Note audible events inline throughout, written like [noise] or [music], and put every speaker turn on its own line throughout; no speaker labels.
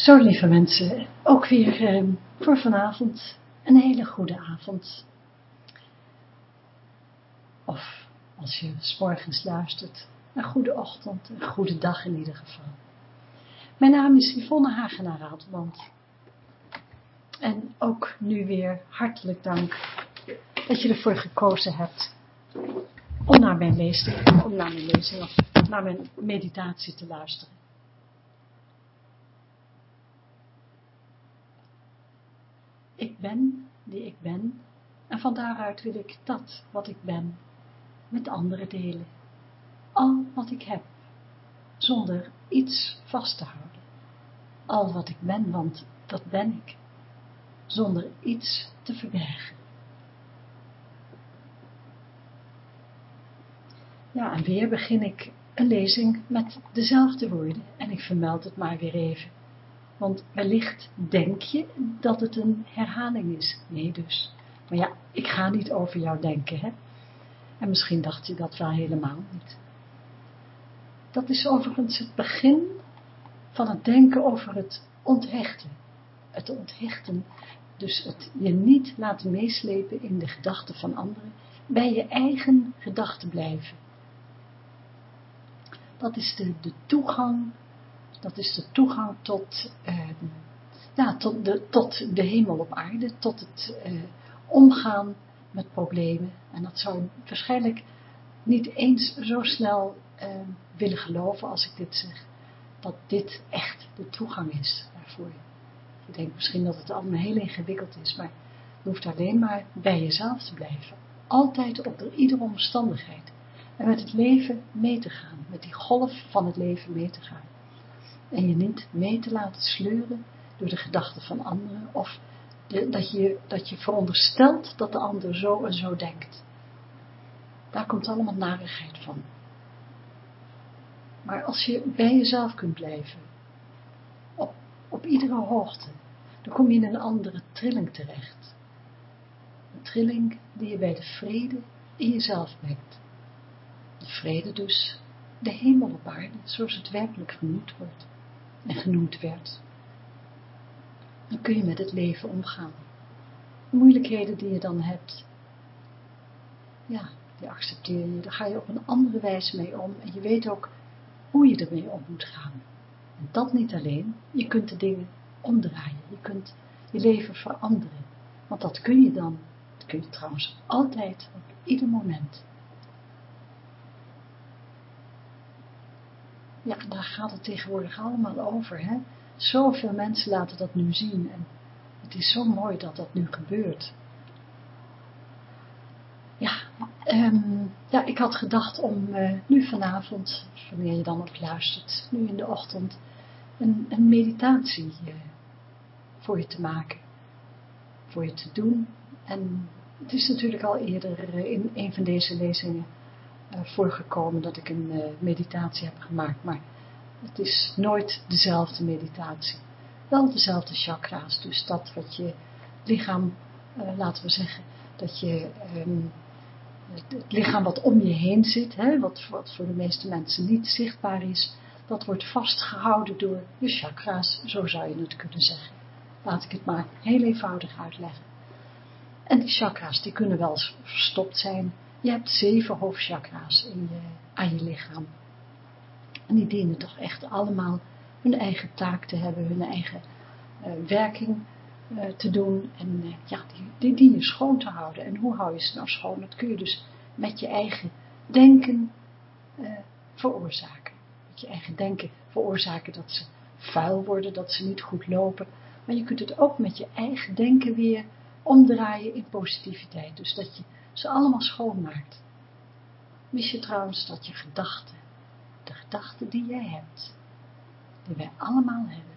Zo lieve mensen, ook weer eh, voor vanavond een hele goede avond. Of als je s morgens luistert, een goede ochtend, een goede dag in ieder geval. Mijn naam is Yvonne Hagenaar Ratelband. En ook nu weer hartelijk dank dat je ervoor gekozen hebt om naar mijn lezing, om naar mijn lezing of naar mijn meditatie te luisteren. Ik ben die ik ben en van daaruit wil ik dat wat ik ben met anderen delen. Al wat ik heb, zonder iets vast te houden. Al wat ik ben, want dat ben ik, zonder iets te verbergen. Ja, en weer begin ik een lezing met dezelfde woorden en ik vermeld het maar weer even. Want wellicht denk je dat het een herhaling is. Nee dus. Maar ja, ik ga niet over jou denken, hè. En misschien dacht je dat wel helemaal niet. Dat is overigens het begin van het denken over het onthechten. Het onthechten, dus het je niet laten meeslepen in de gedachten van anderen, bij je eigen gedachten blijven. Dat is de, de toegang dat is de toegang tot, uh, ja, tot, de, tot de hemel op aarde, tot het uh, omgaan met problemen. En dat zou waarschijnlijk niet eens zo snel uh, willen geloven als ik dit zeg, dat dit echt de toegang is daarvoor. Je denkt misschien dat het allemaal heel ingewikkeld is, maar je hoeft alleen maar bij jezelf te blijven. Altijd onder iedere omstandigheid. En met het leven mee te gaan, met die golf van het leven mee te gaan en je niet mee te laten sleuren door de gedachten van anderen of de, dat, je, dat je veronderstelt dat de ander zo en zo denkt. Daar komt allemaal narigheid van. Maar als je bij jezelf kunt blijven, op, op iedere hoogte, dan kom je in een andere trilling terecht. Een trilling die je bij de vrede in jezelf brengt. De vrede dus, de hemel op aarde, zoals het werkelijk genoemd wordt en genoemd werd. Dan kun je met het leven omgaan. De moeilijkheden die je dan hebt, ja, die accepteer je. Daar ga je op een andere wijze mee om en je weet ook hoe je ermee om moet gaan. En dat niet alleen, je kunt de dingen omdraaien, je kunt je leven veranderen. Want dat kun je dan, dat kun je trouwens altijd, op ieder moment. Ja, daar gaat het tegenwoordig allemaal over. Hè? Zoveel mensen laten dat nu zien. En het is zo mooi dat dat nu gebeurt. Ja, um, ja ik had gedacht om uh, nu vanavond, wanneer je dan ook luistert, nu in de ochtend, een, een meditatie uh, voor je te maken. Voor je te doen. En het is natuurlijk al eerder uh, in een van deze lezingen voorgekomen dat ik een uh, meditatie heb gemaakt, maar het is nooit dezelfde meditatie. Wel dezelfde chakra's, dus dat wat je lichaam, uh, laten we zeggen, dat je um, het, lichaam wat om je heen zit, wat, wat voor de meeste mensen niet zichtbaar is, dat wordt vastgehouden door je chakra's, zo zou je het kunnen zeggen. Laat ik het maar heel eenvoudig uitleggen. En die chakra's, die kunnen wel verstopt zijn, je hebt zeven hoofdchakra's in je, aan je lichaam. En die dienen toch echt allemaal hun eigen taak te hebben, hun eigen uh, werking uh, te doen. En uh, ja, die, die schoon te houden. En hoe hou je ze nou schoon? Dat kun je dus met je eigen denken veroorzaken. Met je eigen denken veroorzaken dat ze vuil worden, dat ze niet goed lopen. Maar je kunt het ook met je eigen denken weer omdraaien in positiviteit. Dus dat je ze allemaal schoonmaakt. Mis je trouwens dat je gedachten, de gedachten die jij hebt, die wij allemaal hebben,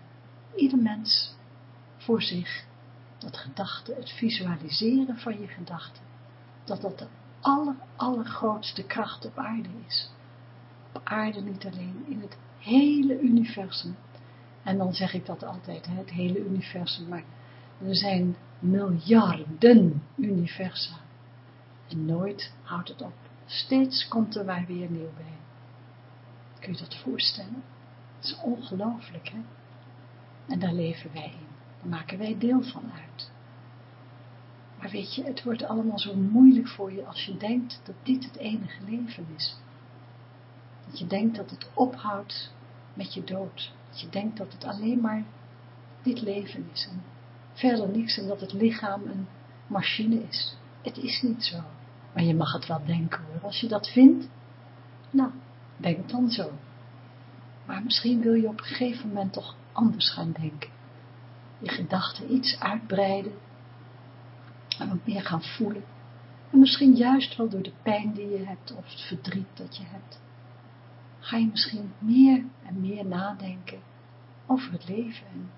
ieder mens voor zich, dat gedachten, het visualiseren van je gedachten, dat dat de aller, allergrootste kracht op aarde is. Op aarde niet alleen, in het hele universum. En dan zeg ik dat altijd, het hele universum, maar er zijn miljarden universa. Nooit houdt het op. Steeds komt er maar weer nieuw bij. Kun je dat voorstellen? Het is ongelooflijk, hè? En daar leven wij in. Daar maken wij deel van uit. Maar weet je, het wordt allemaal zo moeilijk voor je als je denkt dat dit het enige leven is. Dat je denkt dat het ophoudt met je dood. Dat je denkt dat het alleen maar dit leven is en verder niks en dat het lichaam een machine is. Het is niet zo. Maar je mag het wel denken hoor. Als je dat vindt, nou, denk dan zo. Maar misschien wil je op een gegeven moment toch anders gaan denken. Je gedachten iets uitbreiden en wat meer gaan voelen. En misschien juist wel door de pijn die je hebt of het verdriet dat je hebt. Ga je misschien meer en meer nadenken over het leven en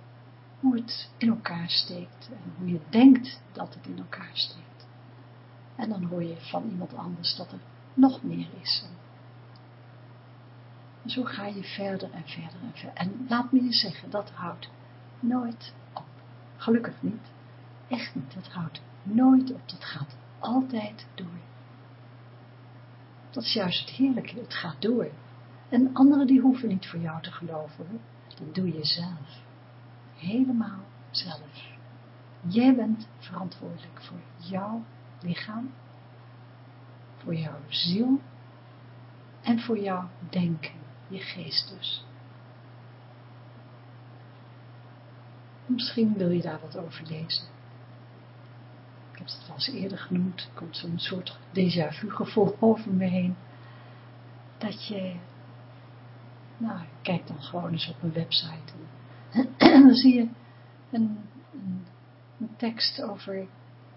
hoe het in elkaar steekt en hoe je denkt dat het in elkaar steekt. En dan hoor je van iemand anders dat er nog meer is. En zo ga je verder en verder en verder. En laat me je zeggen, dat houdt nooit op. Gelukkig niet. Echt niet, dat houdt nooit op. Dat gaat altijd door. Dat is juist het heerlijke, het gaat door. En anderen die hoeven niet voor jou te geloven. Dat doe je zelf. Helemaal zelf. Jij bent verantwoordelijk voor jouw lichaam, voor jouw ziel en voor jouw denken, je geest dus. Misschien wil je daar wat over lezen. Ik heb het wel eens eerder genoemd, er komt zo'n soort déjà vu gevoel [laughs] over me heen. Dat je, nou, kijk dan gewoon eens op mijn website. En [clears throat] dan zie je een, een, een tekst over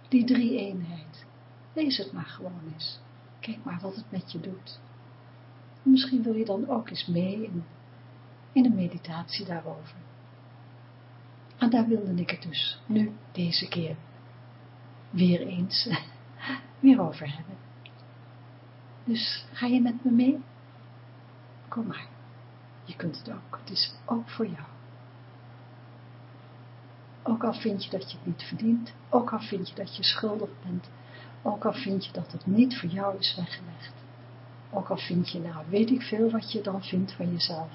die drie eenheid. Lees het maar gewoon eens. Kijk maar wat het met je doet. Misschien wil je dan ook eens mee in, in een meditatie daarover. En daar wilde ik het dus nu deze keer weer eens [laughs] weer over hebben. Dus ga je met me mee? Kom maar. Je kunt het ook. Het is ook voor jou. Ook al vind je dat je het niet verdient, ook al vind je dat je schuldig bent, ook al vind je dat het niet voor jou is weggelegd. Ook al vind je, nou weet ik veel wat je dan vindt van jezelf.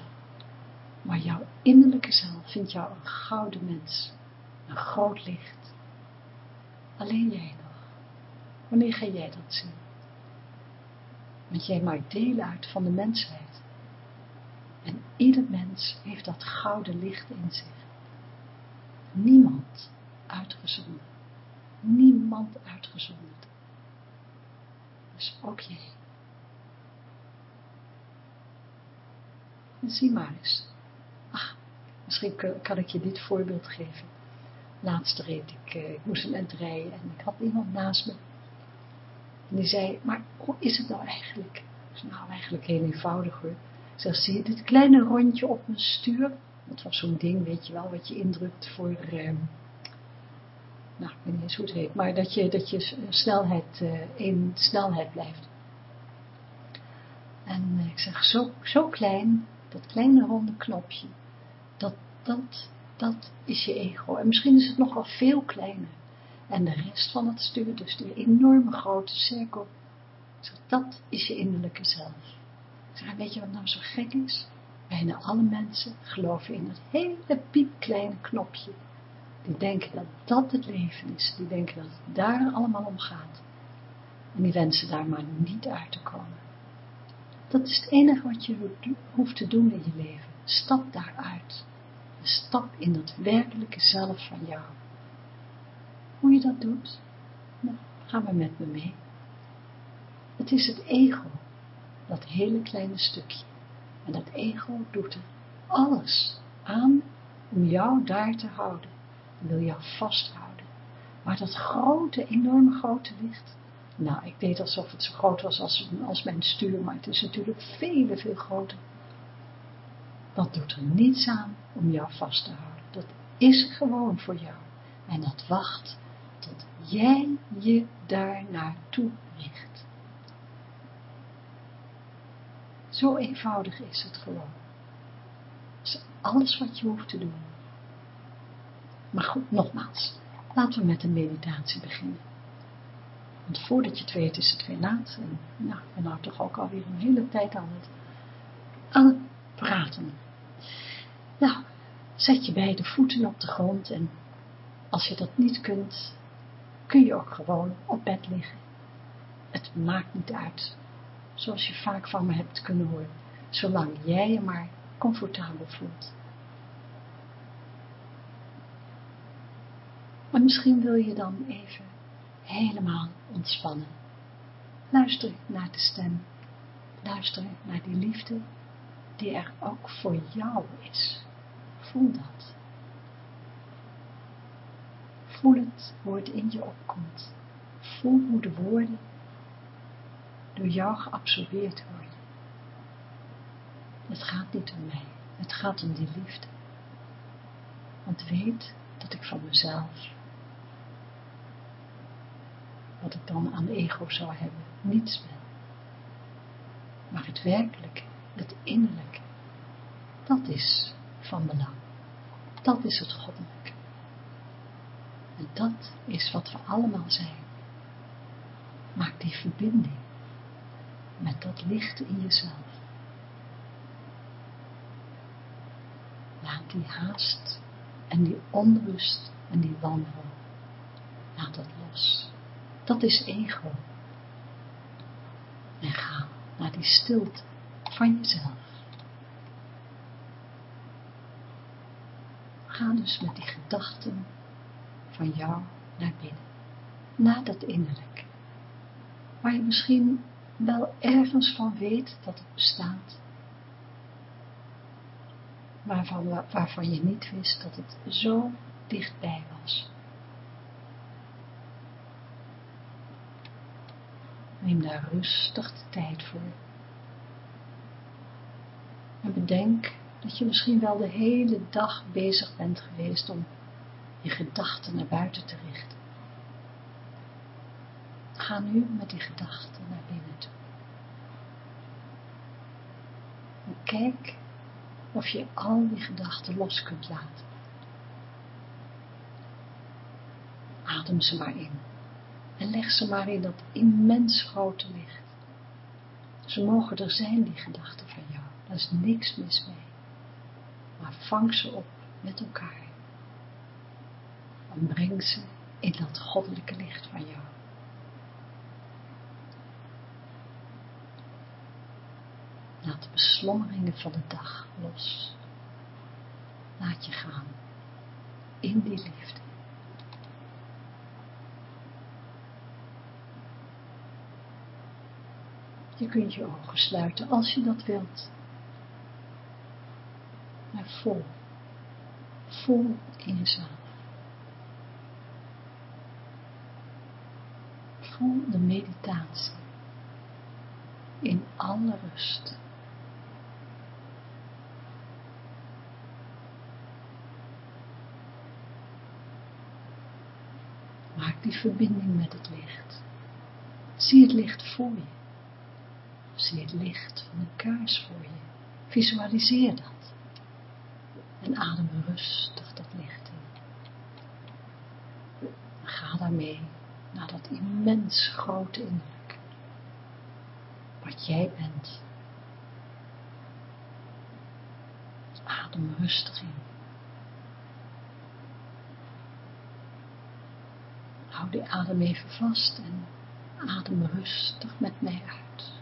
Maar jouw innerlijke zelf vindt jou een gouden mens, een groot licht. Alleen jij nog. Wanneer ga jij dat zien? Want jij maakt deel uit van de mensheid. En ieder mens heeft dat gouden licht in zich. Niemand uitgezonderd. Niemand uitgezonderd. Dus ook jij. En zie maar eens. Ach, misschien kan ik je dit voorbeeld geven. Laatst reed ik, eh, ik moest een rijden en ik had iemand naast me. En die zei, maar hoe is het nou eigenlijk? Ik zei, nou eigenlijk heel eenvoudig hoor. Zeg, zie je dit kleine rondje op mijn stuur? Dat was zo'n ding, weet je wel, wat je indrukt voor, eh, nou, ik weet niet eens hoe het heet, maar dat je, dat je snelheid, uh, in snelheid blijft. En uh, ik zeg, zo, zo klein, dat kleine ronde knopje, dat, dat, dat is je ego. En misschien is het nog wel veel kleiner. En de rest van het stuur, dus die enorme grote cirkel, dat is je innerlijke zelf. Ik zeg, weet je wat nou zo gek is? Bijna alle mensen geloven in dat hele piepkleine knopje. Die denken dat dat het leven is. Die denken dat het daar allemaal om gaat. En die wensen daar maar niet uit te komen. Dat is het enige wat je hoeft te doen in je leven. Stap daaruit. Stap in dat werkelijke zelf van jou. Hoe je dat doet? Nou, ga maar met me mee. Het is het ego. Dat hele kleine stukje. En dat ego doet er alles aan om jou daar te houden. wil jou vasthouden. Maar dat grote, enorme grote licht. Nou, ik deed alsof het zo groot was als, als mijn stuur, maar het is natuurlijk veel, veel groter. Dat doet er niets aan om jou vast te houden. Dat is gewoon voor jou. En dat wacht tot jij je daar naartoe richt. Zo eenvoudig is het gewoon. Dat is alles wat je hoeft te doen. Maar goed, nogmaals, laten we met de meditatie beginnen. Want voordat je het weet is het weer laat. En nou, ik ben toch ook alweer een hele tijd aan het, aan het praten. Nou, zet je beide voeten op de grond en als je dat niet kunt, kun je ook gewoon op bed liggen. Het maakt niet uit, zoals je vaak van me hebt kunnen horen, zolang jij je maar comfortabel voelt. Maar misschien wil je dan even helemaal ontspannen. Luister naar de stem. Luister naar die liefde die er ook voor jou is. Voel dat. Voel het hoe het in je opkomt. Voel hoe de woorden door jou geabsorbeerd worden. Het gaat niet om mij, het gaat om die liefde. Want weet dat ik van mezelf, wat ik dan aan ego zou hebben, niets ben. Maar het werkelijke, het innerlijke, dat is van belang. Dat is het goddelijke. En dat is wat we allemaal zijn. Maak die verbinding met dat licht in jezelf. Laat die haast en die onrust en die wanhoop, laat dat los. Dat is ego. En ga naar die stilte van jezelf. Ga dus met die gedachten van jou naar binnen, naar dat innerlijk, waar je misschien wel ergens van weet dat het bestaat, waarvan, waarvan je niet wist dat het zo dichtbij was. Neem daar rustig de tijd voor. En bedenk dat je misschien wel de hele dag bezig bent geweest om je gedachten naar buiten te richten. Ga nu met die gedachten naar binnen toe. En kijk of je al die gedachten los kunt laten. Adem ze maar in en leg ze maar in dat immens grote licht. Ze mogen er zijn, die gedachten van jou. Daar is niks mis mee. Maar vang ze op met elkaar. En breng ze in dat goddelijke licht van jou. De beslommeringen van de dag los. Laat je gaan in die liefde. Je kunt je ogen sluiten als je dat wilt. Maar voel, voel in jezelf. Voel de meditatie in alle rust. Maak die verbinding met het licht. Zie het licht voor je. Zie het licht van een kaars voor je. Visualiseer dat. En adem rustig dat licht in. Ga daarmee naar dat immens grote innerlijk. Wat jij bent. Adem rustig in. Hou die adem even vast en adem rustig met mij uit.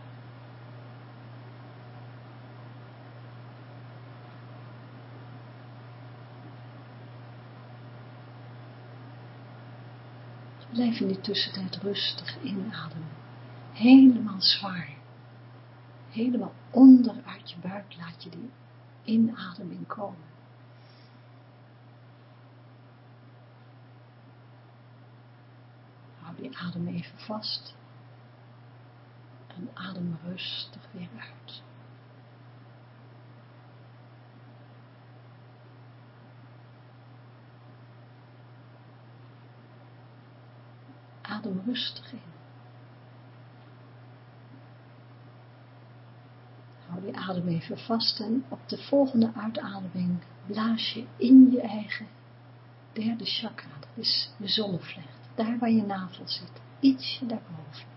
Blijf in die tussentijd rustig inademen. Helemaal zwaar. Helemaal onder uit je buik laat je die inademing komen. Adem even vast. En adem rustig weer uit. adem rustig in. Hou die adem even vast en op de volgende uitademing blaas je in je eigen derde chakra, dat is de zonnevlecht, daar waar je navel zit, ietsje daarboven.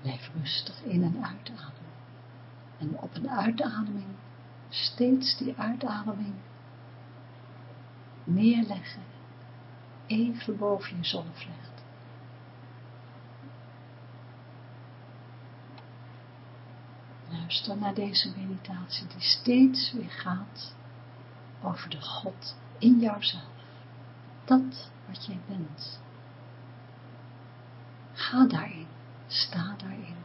Blijf rustig in- en uitademen. En op een uitademing steeds die uitademing neerleggen, even boven je zonnevlecht. Luister naar deze meditatie die steeds weer gaat over de God in jouzelf. Dat wat jij bent. Ga daarin, sta daarin.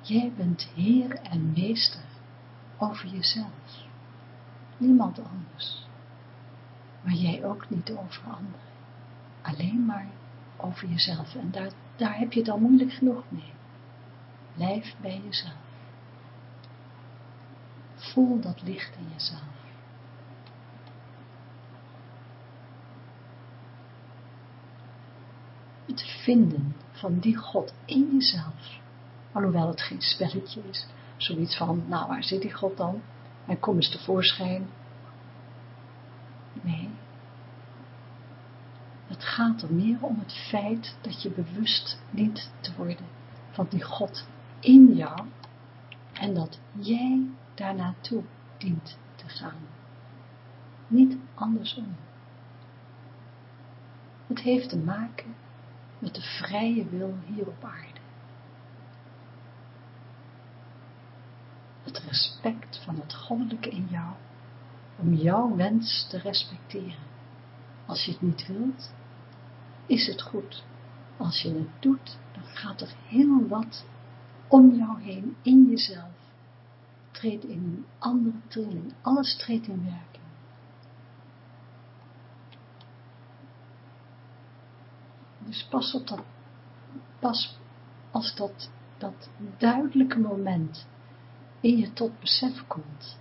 Jij bent Heer en Meester over jezelf. Niemand anders. Maar jij ook niet over anderen. Alleen maar over jezelf. En daar, daar heb je het al moeilijk genoeg mee. Blijf bij jezelf. Voel dat licht in jezelf. Het vinden van die God in jezelf. Alhoewel het geen spelletje is. Zoiets van, nou waar zit die God dan? En kom eens tevoorschijn. Nee. Het gaat er meer om het feit dat je bewust dient te worden van die God in jou en dat jij daar naartoe dient te gaan. Niet andersom. Het heeft te maken met de vrije wil hier op aarde. Het respect van het goddelijke in jou, om jouw wens te respecteren. Als je het niet wilt, is het goed. Als je het doet, dan gaat er heel wat om jou heen, in jezelf. Treedt in een andere trilling. Alles treedt in werking. Dus pas op dat, pas als dat, dat duidelijke moment in je tot besef komt,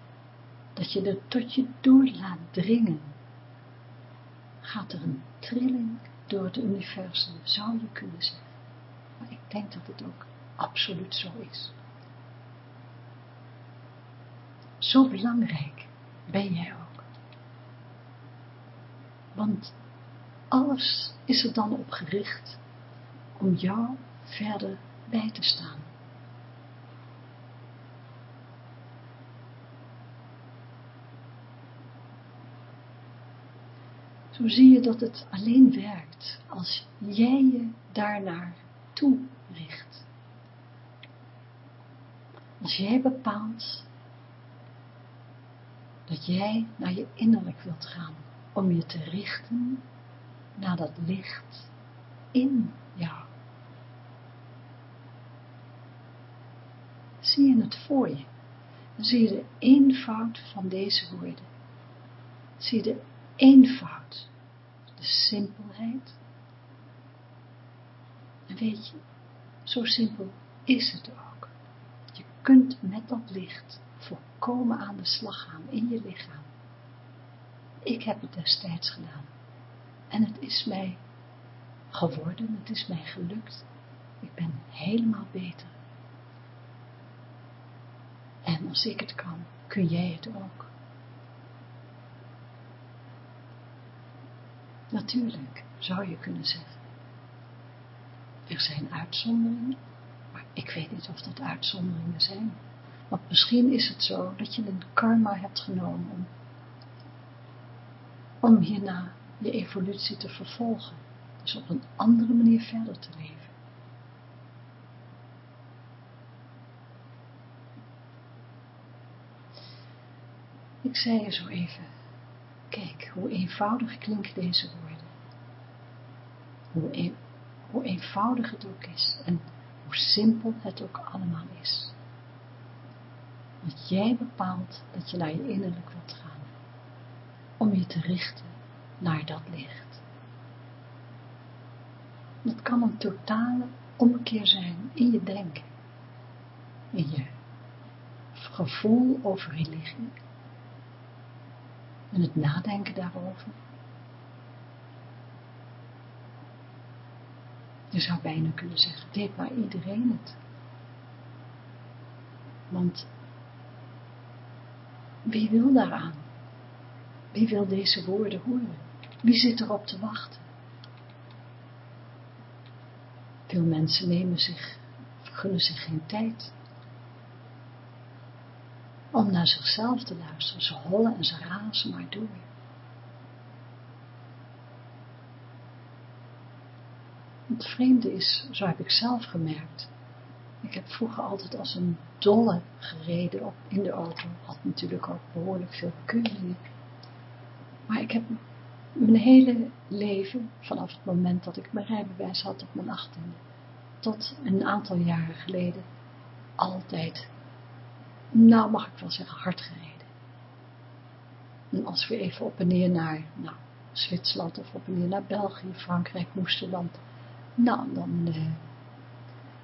dat je er tot je door laat dringen, gaat er een trilling door het universum, zou je kunnen zeggen. Maar ik denk dat het ook absoluut zo is. Zo belangrijk ben jij ook. Want alles is er dan op gericht om jou verder bij te staan. Zo zie je dat het alleen werkt als jij je daarnaar toe richt. Als jij bepaalt dat jij naar je innerlijk wilt gaan, om je te richten naar dat licht in jou. Zie je het voor je, dan zie je de eenvoud van deze woorden. Zie je de eenvoud, de simpelheid. En weet je, zo simpel is het ook. Je kunt met dat licht volkomen aan de slag gaan in je lichaam. Ik heb het destijds gedaan. En het is mij geworden, het is mij gelukt. Ik ben helemaal beter. En als ik het kan, kun jij het ook. Natuurlijk, zou je kunnen zeggen. Er zijn uitzonderingen, maar ik weet niet of dat uitzonderingen zijn. Want misschien is het zo dat je een karma hebt genomen om, om hierna je evolutie te vervolgen. Dus op een andere manier verder te leven. Ik zei je zo even, kijk hoe eenvoudig klinken deze woorden. Hoe, hoe eenvoudig het ook is en hoe simpel het ook allemaal is. Want jij bepaalt dat je naar je innerlijk wilt gaan, om je te richten naar dat licht. Dat kan een totale omkeer zijn in je denken, in je gevoel over religie, en het nadenken daarover. Je zou bijna kunnen zeggen, deed maar iedereen het. Want wie wil daaraan? Wie wil deze woorden horen? Wie zit erop te wachten? Veel mensen nemen zich gunnen zich geen tijd om naar zichzelf te luisteren. Ze hollen en ze razen maar door. Het vreemde is, zo heb ik zelf gemerkt, ik heb vroeger altijd als een dolle gereden op, in de auto. Had natuurlijk ook behoorlijk veel keuringen. Maar ik heb mijn hele leven, vanaf het moment dat ik mijn rijbewijs had op mijn achttiende, tot een aantal jaren geleden, altijd, nou mag ik wel zeggen, hard gereden. En als we even op en neer naar nou, Zwitserland of op en neer naar België, Frankrijk moesten, dan, nou, dan, eh,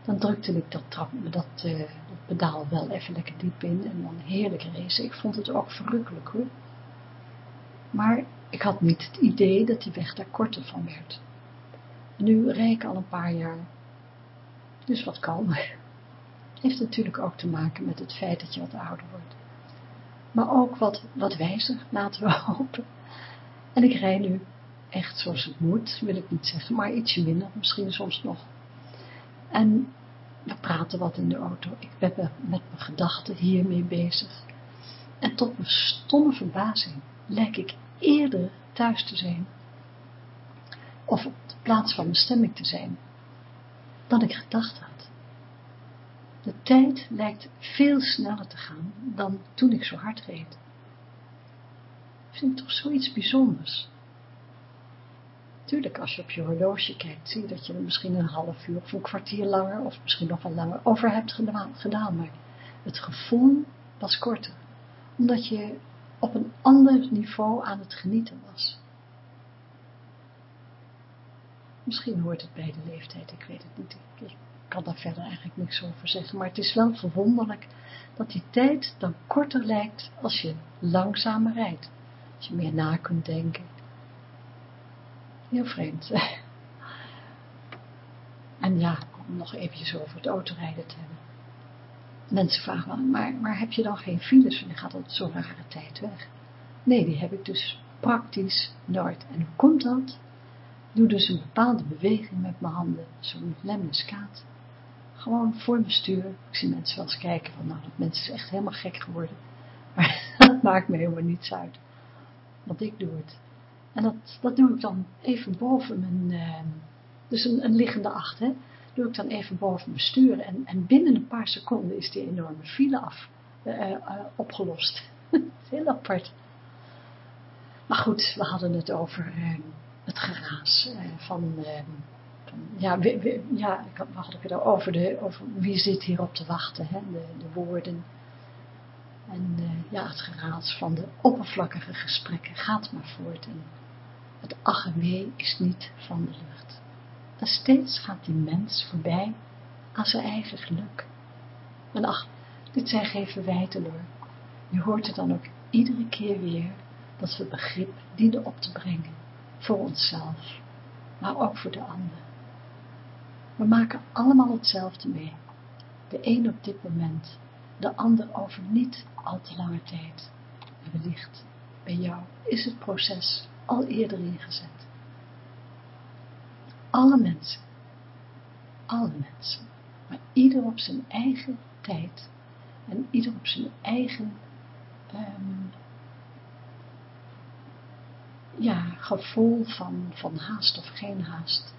dan drukte ik dat, trap, dat, uh, dat pedaal wel even lekker diep in en dan heerlijk racen. Ik vond het ook verrukkelijk hoor. Maar ik had niet het idee dat die weg daar korter van werd. Nu rijd ik al een paar jaar, dus wat kalmer. [laughs] Heeft natuurlijk ook te maken met het feit dat je wat ouder wordt. Maar ook wat, wat wijzer, laten we [laughs] hopen. En ik rij nu echt zoals het moet, wil ik niet zeggen, maar ietsje minder, misschien soms nog. En we praten wat in de auto. Ik ben met mijn gedachten hiermee bezig. En tot mijn stomme verbazing lijk ik eerder thuis te zijn, of op de plaats van bestemming te zijn, dan ik gedacht had. De tijd lijkt veel sneller te gaan dan toen ik zo hard reed. Vind ik toch zoiets bijzonders. Tuurlijk, als je op je horloge kijkt, zie je dat je er misschien een half uur of een kwartier langer, of misschien nog wel langer, over hebt gedaan, maar het gevoel was korter, omdat je op een ander niveau aan het genieten was. Misschien hoort het bij de leeftijd, ik weet het niet. Ik kan daar verder eigenlijk niks over zeggen. Maar het is wel verwonderlijk dat die tijd dan korter lijkt als je langzamer rijdt. Als je meer na kunt denken. Heel vreemd. [laughs] En ja, om nog eventjes over het autorijden te hebben. Mensen vragen, maar, maar heb je dan geen files? Je gaat op zo'n rare tijd weg. Nee, die heb ik dus praktisch nooit. En hoe komt dat? Ik doe dus een bepaalde beweging met mijn handen, zo'n lemniskaat. Gewoon voor mijn stuur. Ik zie mensen wel eens kijken van, nou, dat mensen is echt helemaal gek geworden. [laughs] Maar dat maakt me helemaal niets uit. Want ik doe het. En dat, dat doe ik dan even boven mijn, uh, dus een, liggende acht, hè doe ik dan even boven besturen. En, en binnen een paar seconden is die enorme file af, uh, uh, opgelost. [laughs] Heel apart. Maar goed, we hadden het over het geraas van, van, ja, we, ja, we hadden het over, de, over wie zit hierop te wachten, hè, de, de woorden. En ja, het geraas van de oppervlakkige gesprekken gaat maar voort. Het ach is niet van de lucht. En steeds gaat die mens voorbij aan zijn eigen geluk. En ach, dit zijn geen verwijten hoor. Je hoort er dan ook iedere keer weer dat we begrip dienen op te brengen voor onszelf, maar ook voor de ander. We maken allemaal hetzelfde mee. De een op dit moment, de ander over niet al te lange tijd. En wellicht bij jou is het proces al eerder ingezet alle mensen, alle mensen, maar ieder op zijn eigen tijd en ieder op zijn eigen um, ja, gevoel van, van haast of geen haast.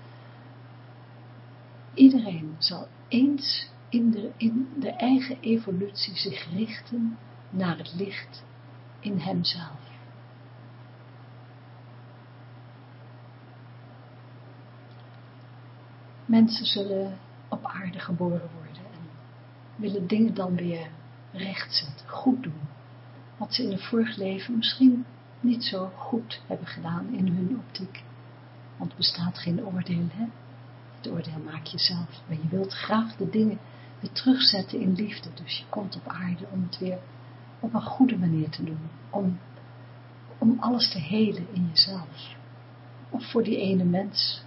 Iedereen zal eens in de, in de eigen evolutie zich richten naar het licht in hemzelf. Mensen zullen op aarde geboren worden en willen dingen dan weer rechtzetten, goed doen. Wat ze in een vorig leven misschien niet zo goed hebben gedaan in hun optiek. Want er bestaat geen oordeel, hè? Het oordeel maak je zelf. Maar je wilt graag de dingen weer terugzetten in liefde. Dus je komt op aarde om het weer op een goede manier te doen. Om, om alles te helen in jezelf. Of voor die ene mens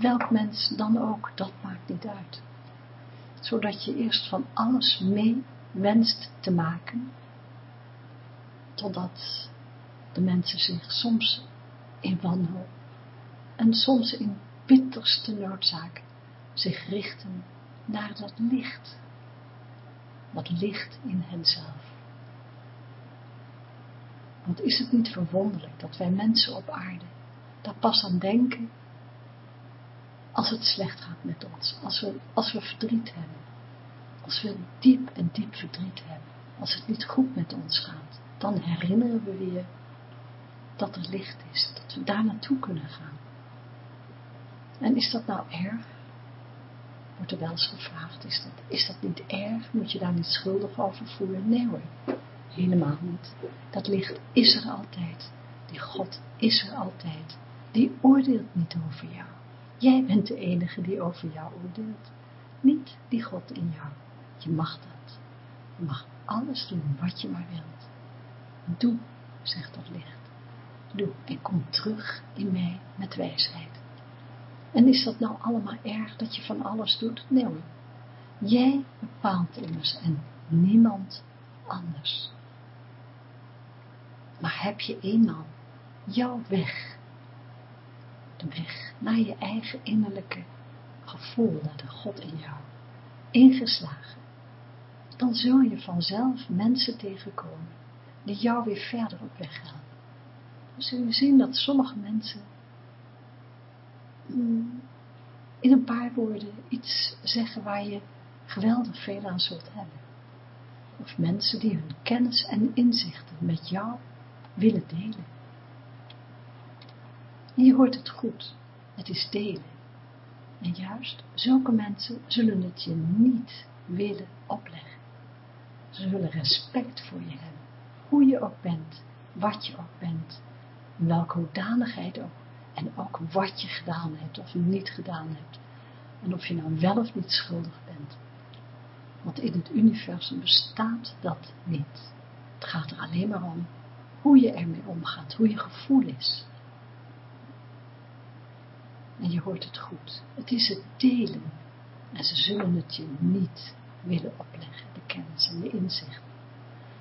welk mens dan ook, dat maakt niet uit. Zodat je eerst van alles mee wenst te maken, totdat de mensen zich soms in wanhoop en soms in bitterste noodzaak zich richten naar dat licht. Dat licht in henzelf. Want is het niet verwonderlijk dat wij mensen op aarde daar pas aan denken als het slecht gaat met ons, als we, als we verdriet hebben, als we diep en diep verdriet hebben, als het niet goed met ons gaat, dan herinneren we weer dat er licht is, dat we daar naartoe kunnen gaan. En is dat nou erg? Wordt er wel eens gevraagd, is dat, is dat niet erg? Moet je daar niet schuldig over voelen? Nee hoor, helemaal niet. Dat licht is er altijd. Die God is er altijd. Die oordeelt niet over jou. Jij bent de enige die over jou oordeelt. Niet die God in jou. Je mag dat. Je mag alles doen wat je maar wilt. Doe, zegt dat licht. Doe en kom terug in mij met wijsheid. En is dat nou allemaal erg dat je van alles doet? Nee hoor. Jij bepaalt immers en niemand anders. Maar heb je eenmaal jouw weg, weg naar je eigen innerlijke gevoel, naar de God in jou, ingeslagen, dan zul je vanzelf mensen tegenkomen die jou weer verder op weg helpen. Dan zul je zien dat sommige mensen mm, in een paar woorden iets zeggen waar je geweldig veel aan zult hebben. Of mensen die hun kennis en inzichten met jou willen delen. Je hoort het goed, het is delen. En juist zulke mensen zullen het je niet willen opleggen. Ze zullen respect voor je hebben, hoe je ook bent, wat je ook bent, welke hoedanigheid ook, en ook wat je gedaan hebt of niet gedaan hebt, en of je nou wel of niet schuldig bent. Want in het universum bestaat dat niet. Het gaat er alleen maar om hoe je ermee omgaat, hoe je gevoel is. En je hoort het goed. Het is het delen. En ze zullen het je niet willen opleggen, de kennis en de inzicht.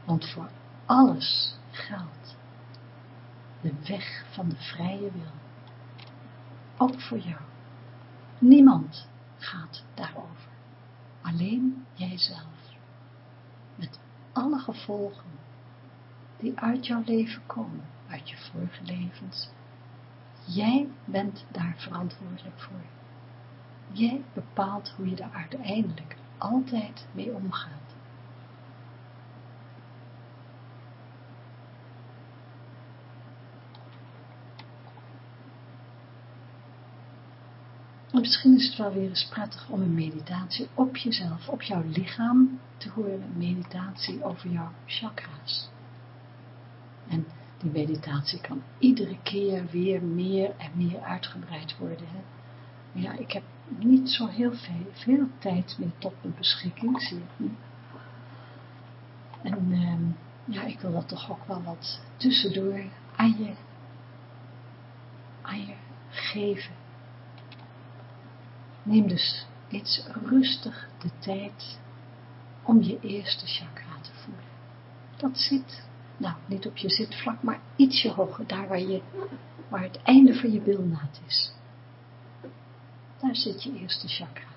Want voor alles geldt de weg van de vrije wil. Ook voor jou. Niemand gaat daarover. Alleen jijzelf. Met alle gevolgen die uit jouw leven komen, uit je vorige levens. Jij bent daar verantwoordelijk voor. Jij bepaalt hoe je daar uiteindelijk altijd mee omgaat. misschien is het wel weer eens prettig om een meditatie op jezelf, op jouw lichaam te horen. Meditatie over jouw chakra's. Die meditatie kan iedere keer weer meer en meer uitgebreid worden. Hè? Ja, ik heb niet zo heel veel, veel tijd meer tot mijn beschikking, zie ik nu. En ehm, ja, ik wil dat toch ook wel wat tussendoor aan je, aan je geven. Neem dus iets rustig de tijd om je eerste chakra te voelen. Dat zit nou, niet op je zitvlak, maar ietsje hoger, daar waar, je, waar het einde van je bilnaad is. Daar zit je eerste chakra.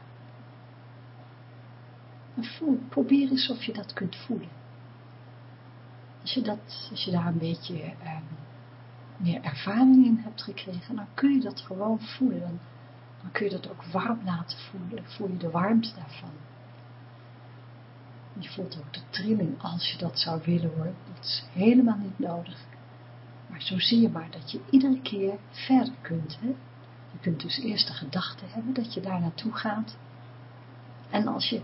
En voel, probeer eens of je dat kunt voelen. Als je, dat, als je daar een beetje eh, meer ervaring in hebt gekregen, dan kun je dat gewoon voelen. Dan, dan kun je dat ook warm laten voelen. Voel je de warmte daarvan. Je voelt ook de trilling als je dat zou willen hoor. Dat is helemaal niet nodig. Maar zo zie je maar dat je iedere keer verder kunt. Hè? Je kunt dus eerst de gedachte hebben dat je daar naartoe gaat. En als je,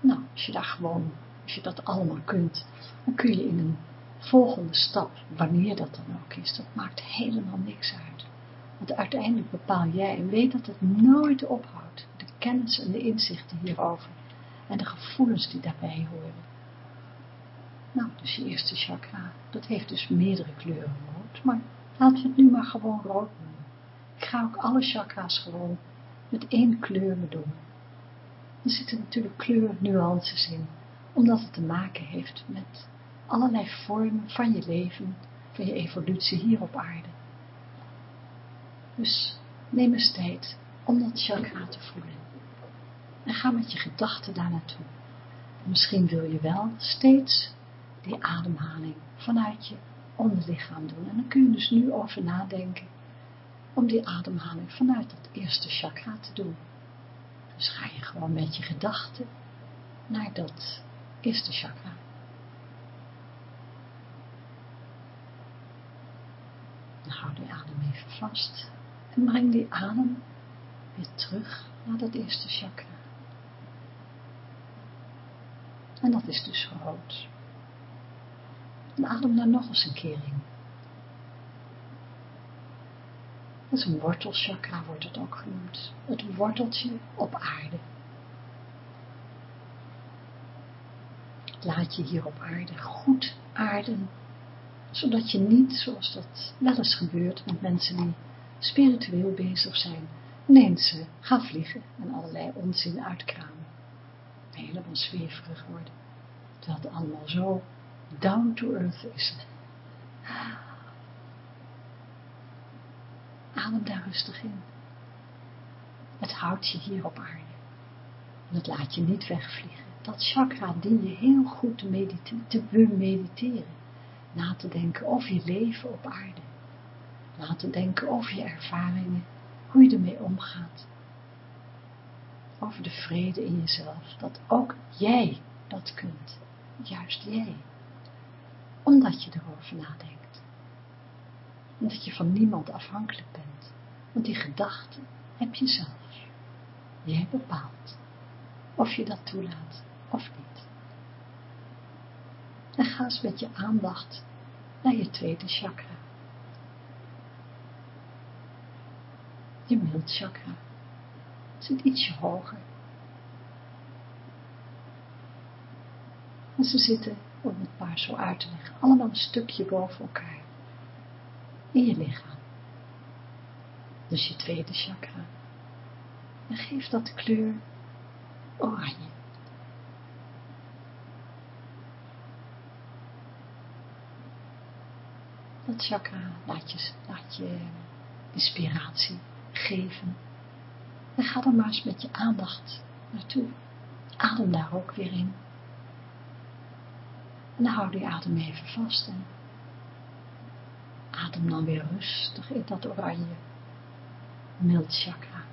nou, als je daar gewoon, als je dat allemaal kunt, dan kun je in een volgende stap, wanneer dat dan ook is, dat maakt helemaal niks uit. Want uiteindelijk bepaal jij en weet dat het nooit ophoudt. De kennis en de inzichten hierover en de gevoelens die daarbij horen. Nou, dus je eerste chakra, dat heeft dus meerdere kleuren rood, maar laten we het nu maar gewoon rood noemen. Ik ga ook alle chakra's gewoon met één kleur doen. Er zitten natuurlijk kleurnuances in, omdat het te maken heeft met allerlei vormen van je leven, van je evolutie hier op aarde. Dus neem eens tijd om dat chakra te voelen. En ga met je gedachten daar naartoe. Misschien wil je wel steeds die ademhaling vanuit je onderlichaam doen. En dan kun je dus nu over nadenken om die ademhaling vanuit dat eerste chakra te doen. Dus ga je gewoon met je gedachten naar dat eerste chakra. Dan hou die adem even vast en breng die adem weer terug naar dat eerste chakra. En dat is dus rood. En adem daar nog eens een keer in. Dat is een wortelchakra, wordt het ook genoemd. Het worteltje op aarde. Laat je hier op aarde goed aarden, zodat je niet, zoals dat wel eens gebeurt met mensen die spiritueel bezig zijn, ineens gaan vliegen en allerlei onzin uitkramen. Helemaal zweverig worden. Terwijl het allemaal zo down to earth is. Adem daar rustig in. Het houdt je hier op aarde. En het laat je niet wegvliegen. Dat chakra dien je heel goed te, mediteren, te mediteren. Na te denken over je leven op aarde. Na te denken over je ervaringen. Hoe je ermee omgaat. Over de vrede in jezelf. Dat ook jij dat kunt. Juist jij. Omdat je erover nadenkt. Omdat je van niemand afhankelijk bent. Want die gedachten heb je zelf. Jij bepaalt of je dat toelaat of niet. En ga eens met je aandacht naar je tweede chakra. Je chakra zit ietsje hoger. En ze zitten, om het maar zo uit te leggen, allemaal een stukje boven elkaar. In je lichaam. Dus je tweede chakra. En geef dat de kleur oranje. Dat chakra laat je, laat je inspiratie geven. En ga er maar eens met je aandacht naartoe. Adem daar ook weer in. En dan hou die adem even vast en adem dan weer rustig in dat oranje mild chakra.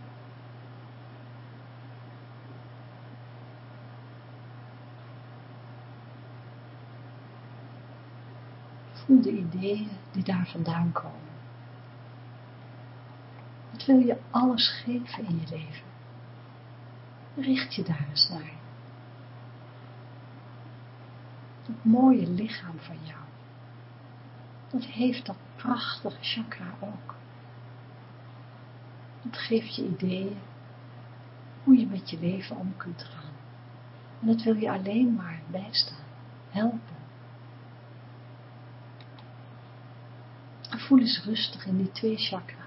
Voel de ideeën die daar vandaan komen. Wil je alles geven in je leven? Richt je daar eens naar. Dat mooie lichaam van jou. Dat heeft dat prachtige chakra ook. Het geeft je ideeën hoe je met je leven om kunt gaan. En dat wil je alleen maar bijstaan, helpen. En voel eens rustig in die twee chakra's.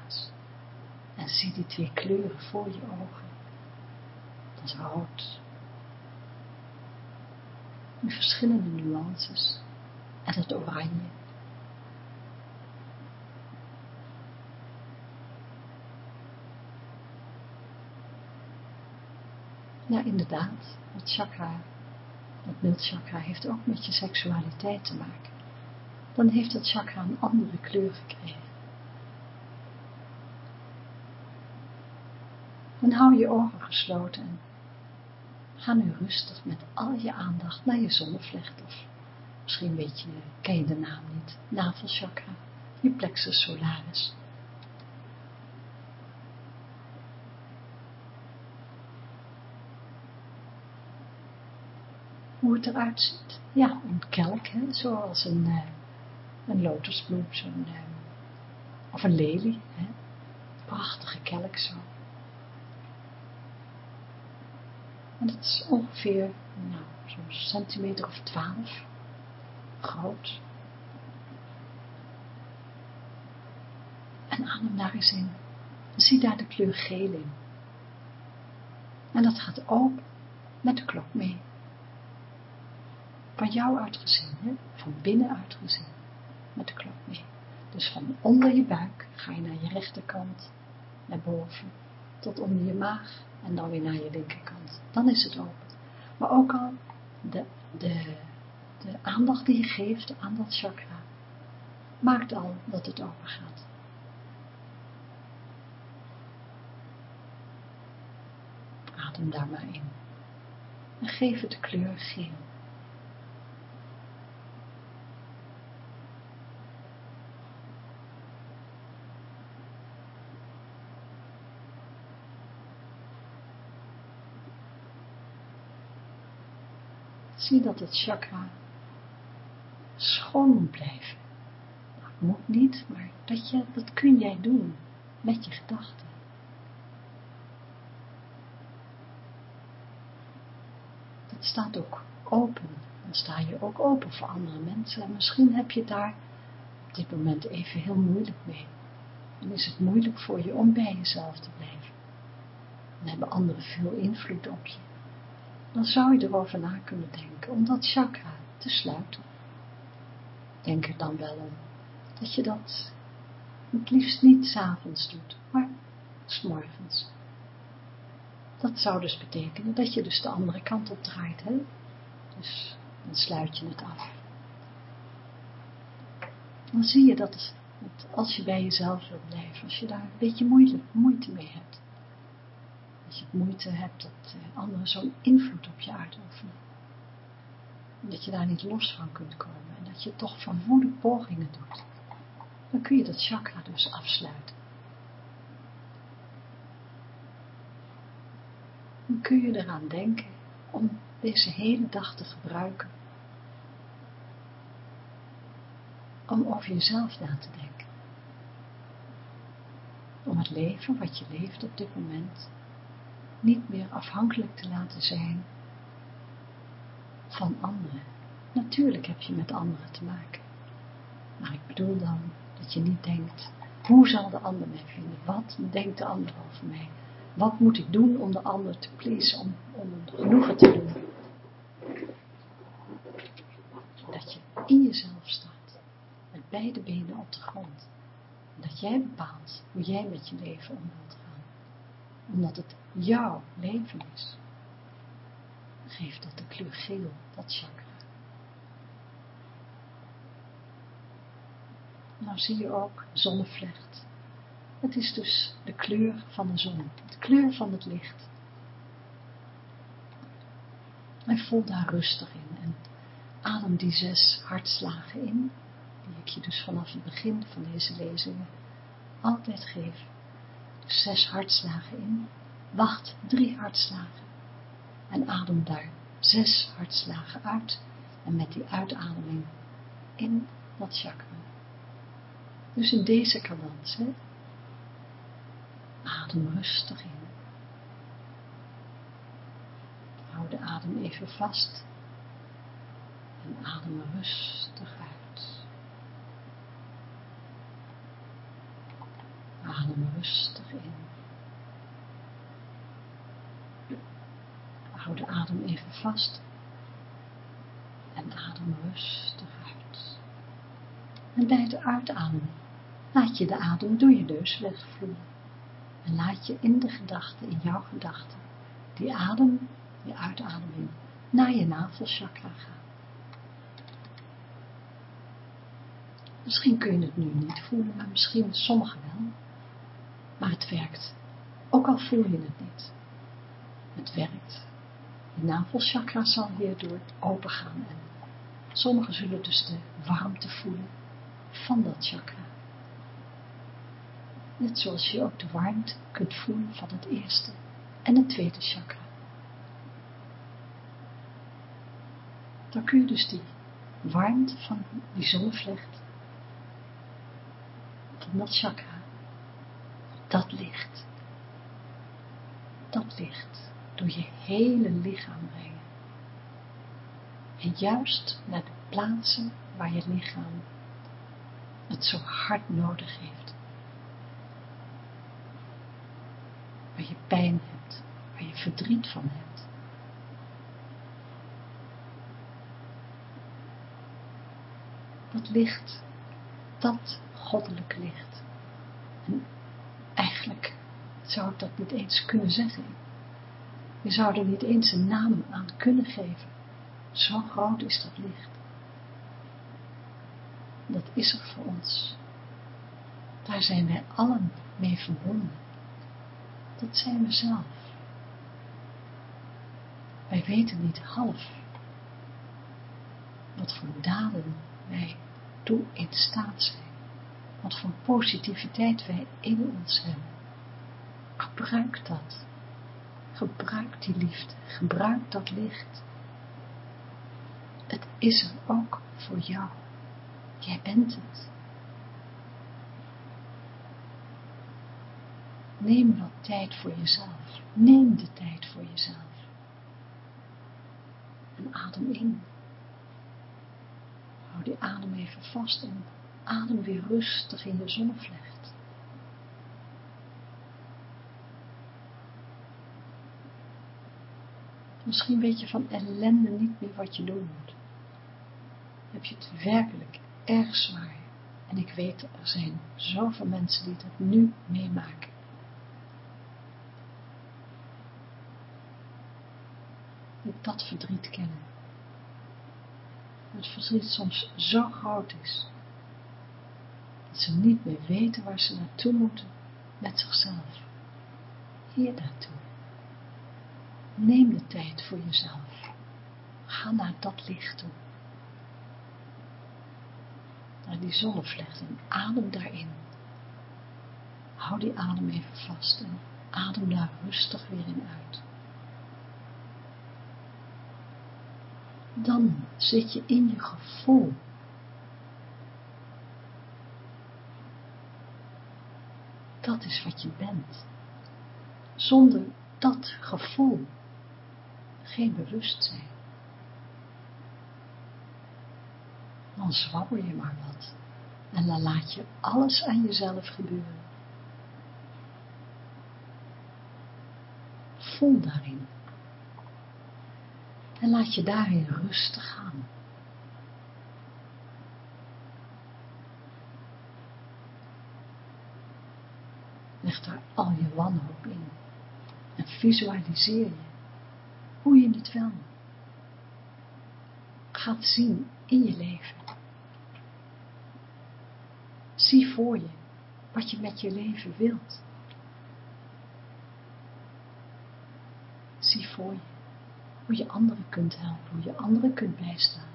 En zie die twee kleuren voor je ogen. Dat is rood. In verschillende nuances. En het oranje. Ja, inderdaad, het chakra, het mildchakra heeft ook met je seksualiteit te maken. Dan heeft het chakra een andere kleur gekregen. Dan hou je ogen gesloten en ga nu rustig met al je aandacht naar je zonnevlecht of misschien weet je, ken je de naam niet, navelchakra, je plexus solaris. hoe het eruit ziet. Ja, een kelk, hè, zoals een, uh, een lotusbloem, zo'n, uh, of een lelie, hè. prachtige kelk zo. En dat is ongeveer, nou, zo'n centimeter of twaalf groot. En adem daar eens in. Zie daar de kleur geel in. En dat gaat ook met de klok mee van jou uitgezien, hè? van binnenuit gezien, met de klok mee. Dus van onder je buik ga je naar je rechterkant, naar boven, tot onder je maag en dan weer naar je linkerkant. Dan is het open. Maar ook al de, de, de aandacht die je geeft aan dat chakra, maakt al dat het open gaat. Adem daar maar in. En geef het de kleur geel. Zie dat het chakra schoon moet blijven. Dat moet niet, maar dat, je, dat kun jij doen met je gedachten. Dat staat ook open. Dan sta je ook open voor andere mensen. En misschien heb je daar op dit moment even heel moeilijk mee. Dan is het moeilijk voor je om bij jezelf te blijven. Dan hebben anderen veel invloed op je dan zou je erover na kunnen denken om dat chakra te sluiten. Denk er dan wel om dat je dat het liefst niet s'avonds doet, maar s'morgens. Dat zou dus betekenen dat je dus de andere kant op draait, hè? Dus dan sluit je het af. Dan zie je dat, als je bij jezelf wilt blijven, als je daar een beetje moeite, mee hebt, moeite hebt dat eh, anderen zo'n invloed op je uitoefenen. En dat je daar niet los van kunt komen en dat je toch verwoede pogingen doet. Dan kun je dat chakra dus afsluiten. Dan kun je eraan denken om deze hele dag te gebruiken om over jezelf na te denken. Om het leven wat je leeft op dit moment niet meer afhankelijk te laten zijn van anderen. Natuurlijk heb je met anderen te maken. Maar ik bedoel dan dat je niet denkt, hoe zal de ander mij vinden? Wat denkt de ander over mij? Wat moet ik doen om de ander te pleasen, om, een genoegen te doen? Dat je in jezelf staat, met beide benen op de grond. dat jij bepaalt hoe jij met je leven om wilt gaan. Omdat het jouw leven is. Geef dat de kleur geel, dat chakra. Nou zie je ook zonnevlecht. Het is dus de kleur van de zon, de kleur van het licht. En voel daar rustig in en adem die zes hartslagen in, die ik je dus vanaf het begin van deze lezingen altijd geef. Dus zes hartslagen in wacht drie hartslagen en adem daar zes hartslagen uit en met die uitademing in dat chakra. Dus in deze cadans, hè, adem rustig in. Hou de adem even vast en adem rustig uit. Adem rustig in. Hou de adem even vast. En adem rustig uit. En bij het uitademen laat je de adem door je neus wegvloeien. En laat je in de gedachten, in jouw gedachten, die adem, die uitademing, naar je navelchakra gaan. Misschien kun je het nu niet voelen, maar misschien sommigen wel. Maar het werkt, ook al voel je het niet. Het werkt. Navelchakra zal hierdoor open gaan en sommigen zullen dus de warmte voelen van dat chakra. Net zoals je ook de warmte kunt voelen van het eerste en het tweede chakra. Dan kun je dus die warmte van die zonnevlecht, van dat chakra, dat licht, dat licht door je hele lichaam brengen. En juist naar de plaatsen waar je lichaam het zo hard nodig heeft. Waar je pijn hebt, waar je verdriet van hebt. Dat licht, dat goddelijke licht. En eigenlijk zou ik dat niet eens kunnen zeggen Je zou er niet eens een naam aan kunnen geven. Zo groot is dat licht. Dat is er voor ons. Daar zijn wij allen mee verbonden. Dat zijn we zelf. Wij weten niet half wat voor daden wij toe in staat zijn. Wat voor positiviteit wij in ons hebben. Gebruik dat. Gebruik die liefde. Gebruik dat licht. Het is er ook voor jou. Jij bent het. Neem wat tijd voor jezelf. Neem de tijd voor jezelf. En adem in. Hou die adem even vast en adem weer rustig in je zonnevlecht. Misschien weet je van ellende niet meer wat je doen moet. Heb je het werkelijk erg zwaar. En ik weet, er zijn zoveel mensen die dat nu meemaken. Die dat verdriet kennen. Het verdriet soms zo groot is, dat ze niet meer weten waar ze naartoe moeten met zichzelf. Hier naartoe. Neem de tijd voor jezelf. Ga naar dat licht toe. Naar die zonnevlecht en adem daarin. Hou die adem even vast en adem daar rustig weer in uit. Dan zit je in je gevoel. Dat is wat je bent. Zonder dat gevoel geen bewustzijn. Dan zwabber je maar wat. En dan laat je alles aan jezelf gebeuren. Voel daarin. En laat je daarin rustig gaan. Leg daar al je wanhoop in. En visualiseer je hoe je het wel gaat zien in je leven. Zie voor je wat je met je leven wilt. Zie voor je hoe je anderen kunt helpen, hoe je anderen kunt bijstaan.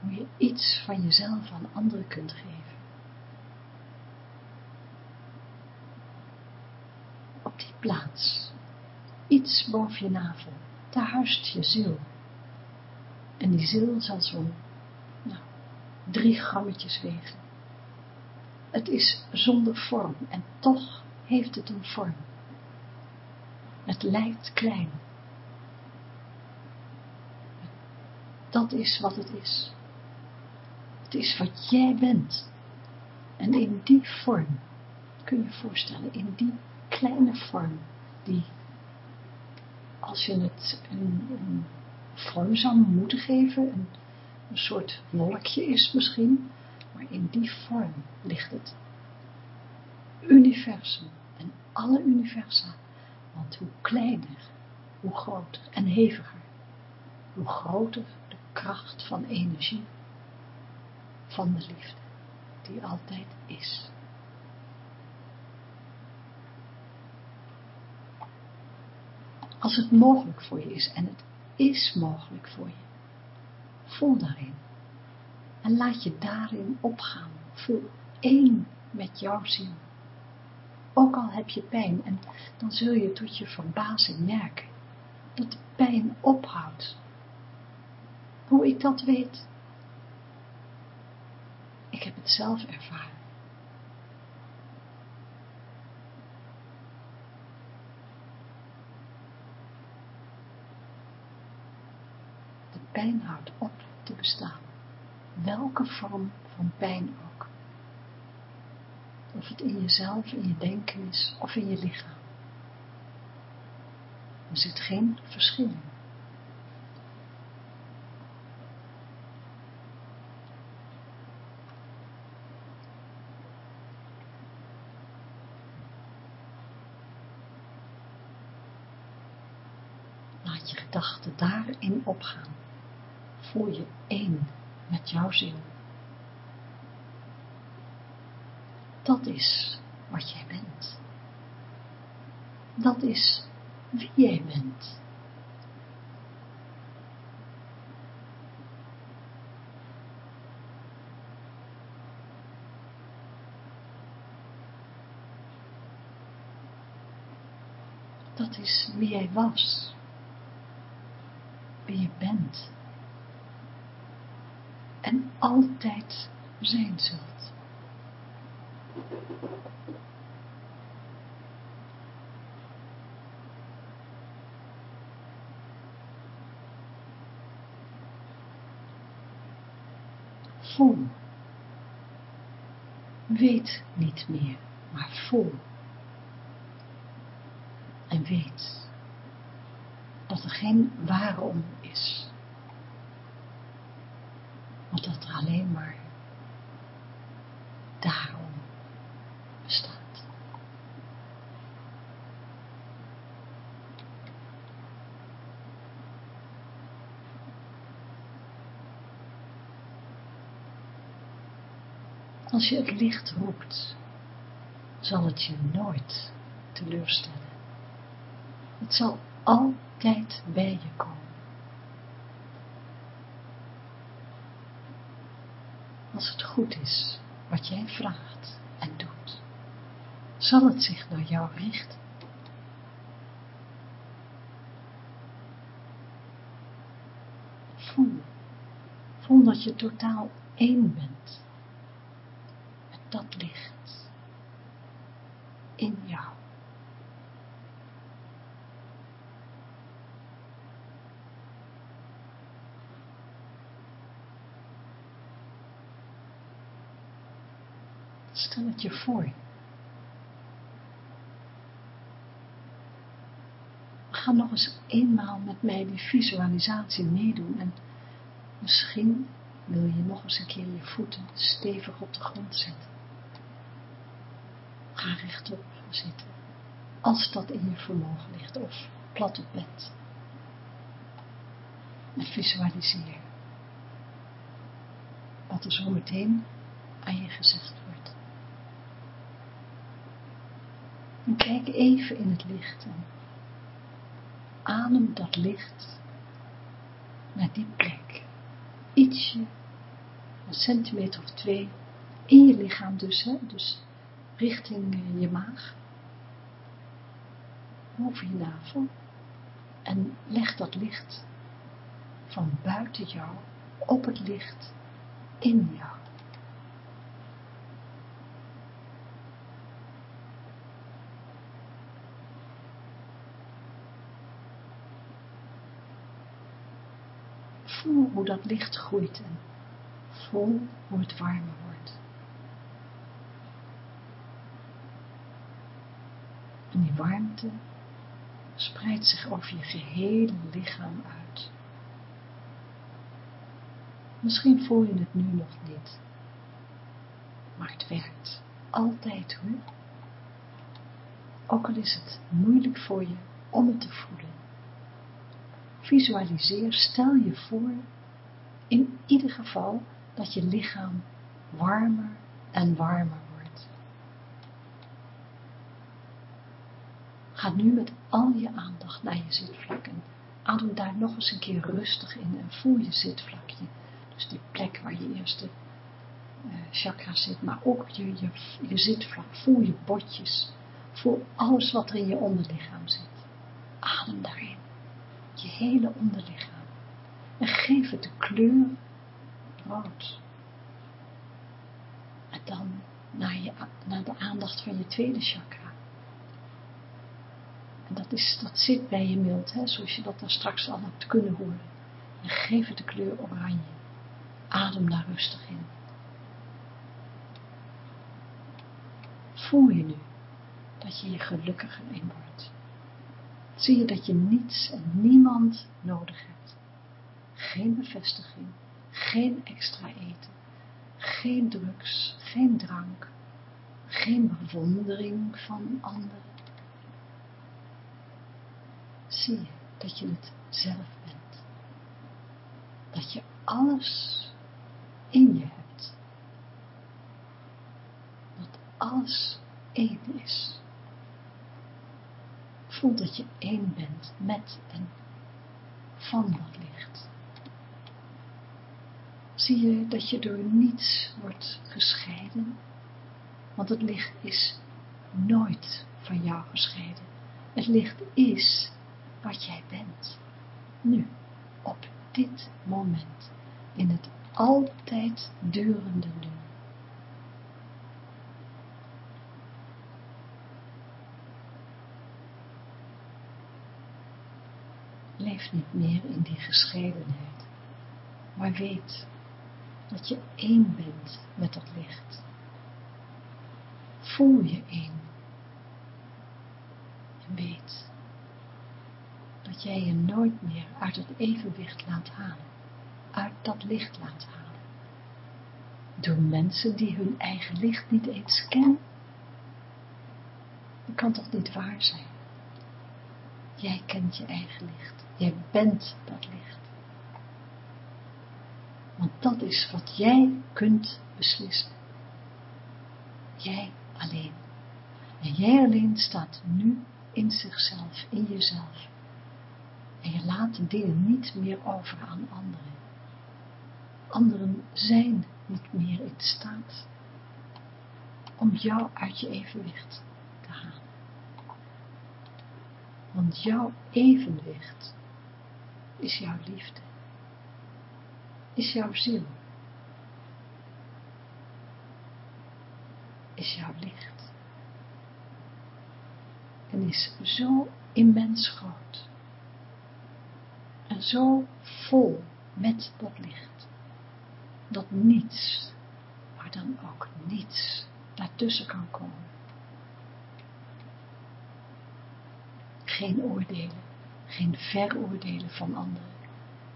Hoe je iets van jezelf aan anderen kunt geven. Op die plaats iets boven je navel. Daar huist je ziel. En die ziel zal zo'n nou, drie grammetjes wegen. Het is zonder vorm en toch heeft het een vorm. Het lijkt klein. Dat is wat het is. Het is wat jij bent. En in die vorm, kun je voorstellen, in die kleine vorm, die als je het een, een vorm zou moeten geven, een, een soort wolkje is misschien, maar in die vorm ligt het universum en alle universa, want hoe kleiner, hoe groter en heviger, hoe groter de kracht van energie van de liefde, die altijd is. Als het mogelijk voor je is, en het is mogelijk voor je, voel daarin. En laat je daarin opgaan. Voel één met jouw ziel. Ook al heb je pijn, en dan zul je tot je verbazing merken dat de pijn ophoudt. Hoe ik dat weet? Ik heb het zelf ervaren. Pijn houdt op te bestaan. Welke vorm van pijn ook. Of het in jezelf, in je denken is of in je lichaam. Er zit geen verschil in. dat je gedachten daarin opgaan, voel je één met jouw ziel. Dat is wat jij bent. Dat is wie jij bent. Dat is wie jij was. Wie je bent. En altijd zijn zult. Voel. Weet niet meer, maar voel en weet dat er geen waarom is. Want dat er alleen maar daarom bestaat. Als je het licht roept, zal het je nooit teleurstellen. Het zal altijd bij je komen. Als het goed is wat jij vraagt en doet, zal het zich naar jou richten. Voel, voel dat je totaal één bent met dat licht in jou. Stel het je voor. Ga nog eens eenmaal met mij die visualisatie meedoen en misschien wil je nog eens een keer je voeten stevig op de grond zetten. Ga rechtop zitten, als dat in je vermogen ligt, of plat op bed. En visualiseer wat er zo meteen aan je gezegd wordt. Kijk even in het licht en adem dat licht naar die plek. Ietsje, een centimeter of twee, in je lichaam dus, hè? dus richting eh, je maag, over je navel. En leg dat licht van buiten jou op het licht in jou. Voel hoe dat licht groeit en voel hoe het warmer wordt. En die warmte spreidt zich over je gehele lichaam uit. Misschien voel je het nu nog niet, maar het werkt altijd hoor. Ook al is het moeilijk voor je om het te voelen visualiseer, stel je voor, in ieder geval dat je lichaam warmer en warmer wordt. Ga nu met al je aandacht naar je zitvlak en adem daar nog eens een keer rustig in en voel je zitvlakje. Dus die plek waar je eerste uh, chakra zit, maar ook je, je, je zitvlak. Voel je botjes. Voel alles wat er in je onderlichaam zit. Adem daarin je hele onderlichaam. En geef het de kleur rood. En dan naar, naar de aandacht van je tweede chakra. En dat, is, dat zit bij je mild, hè, zoals je dat daar straks al hebt kunnen horen. En geef het de kleur oranje. Adem daar rustig in. Voel je nu dat je je gelukkiger in wordt zie je dat je niets en niemand nodig hebt. Geen bevestiging, geen extra eten, geen drugs, geen drank, geen bewondering van anderen. Zie je dat je het zelf bent. Dat je alles in je hebt. Dat alles één is. Voel dat je één bent met en van dat licht. Zie je dat je door niets wordt gescheiden, want het licht is nooit van jou gescheiden. Het licht is wat jij bent, nu, op dit moment, in het altijd durende nu. Leef niet meer in die gescheidenheid, maar weet dat je één bent met dat licht. Voel je één. En weet dat jij je nooit meer uit het evenwicht laat halen, uit dat licht laat halen. Door mensen die hun eigen licht niet eens kennen. Dat kan toch niet waar zijn? Jij kent je eigen licht. Jij bent dat licht. Want dat is wat jij kunt beslissen. Jij alleen. En jij alleen staat nu in zichzelf, in jezelf. En je laat de dingen niet meer over aan anderen. Anderen zijn niet meer in staat om jou uit je evenwicht te halen. Want jouw evenwicht is jouw liefde, is jouw ziel, is jouw licht. En is zo immens groot. En zo vol met dat licht, dat niets, maar dan ook niets daartussen kan komen. Geen oordelen, geen veroordelen van anderen,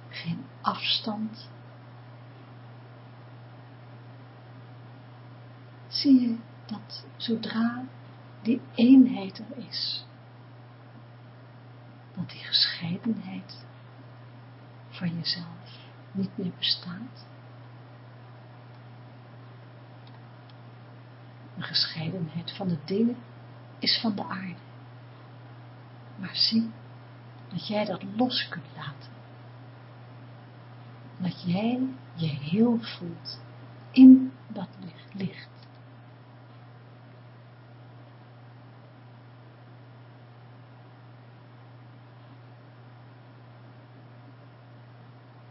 geen afstand. Zie je dat zodra die eenheid er is, dat die gescheidenheid van jezelf niet meer bestaat? Een gescheidenheid van de dingen is van de aarde. Maar zie dat jij dat los kunt laten. Dat jij je heel voelt in dat licht.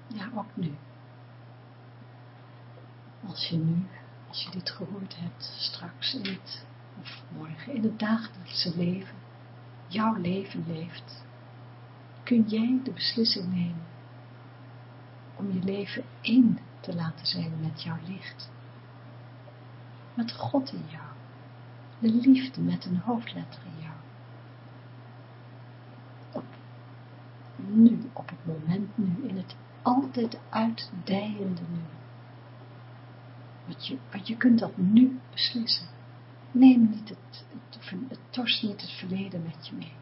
Ja, ook nu. Als je nu, als je dit gehoord hebt, straks in het, of morgen in het dagelijkse leven, jouw leven leeft, kun jij de beslissing nemen om je leven één te laten zijn met jouw licht. Met God in jou. De liefde met een hoofdletter in jou. Op, nu, op het moment nu, in het altijd uitdijende nu. Want je, want je kunt dat nu beslissen. Neem niet het, het, het torst niet het verleden met je mee.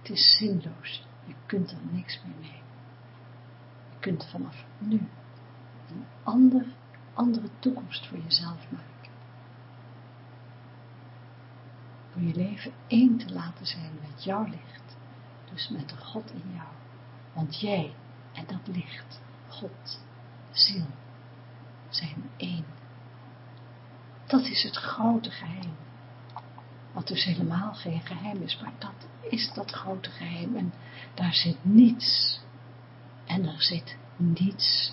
Het is zinloos. Je kunt er niks meer mee. Je kunt vanaf nu een ander, andere toekomst voor jezelf maken. Door je leven één te laten zijn met jouw licht. Dus met de God in jou. Want jij en dat licht, God, ziel, zijn één. Dat is het grote geheim. Wat dus helemaal geen geheim is, maar dat is dat grote geheim. En daar zit niets. En er zit niets